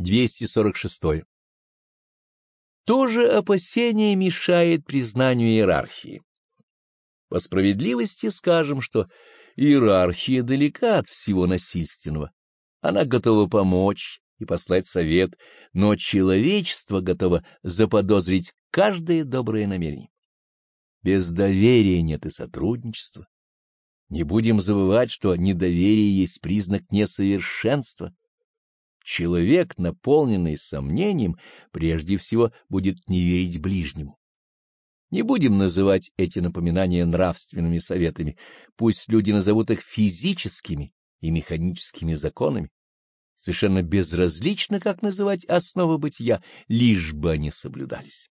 246. То же опасение мешает признанию иерархии. По справедливости скажем, что иерархия далека от всего насильственного. Она готова помочь и послать совет, но человечество готово заподозрить каждое доброе намерение. Без доверия нет и сотрудничества. Не будем забывать, что недоверие есть признак несовершенства. Человек, наполненный сомнением, прежде всего будет не верить ближнему. Не будем называть эти напоминания нравственными советами, пусть люди назовут их физическими и механическими законами. Совершенно безразлично, как называть основы бытия, лишь бы они соблюдались.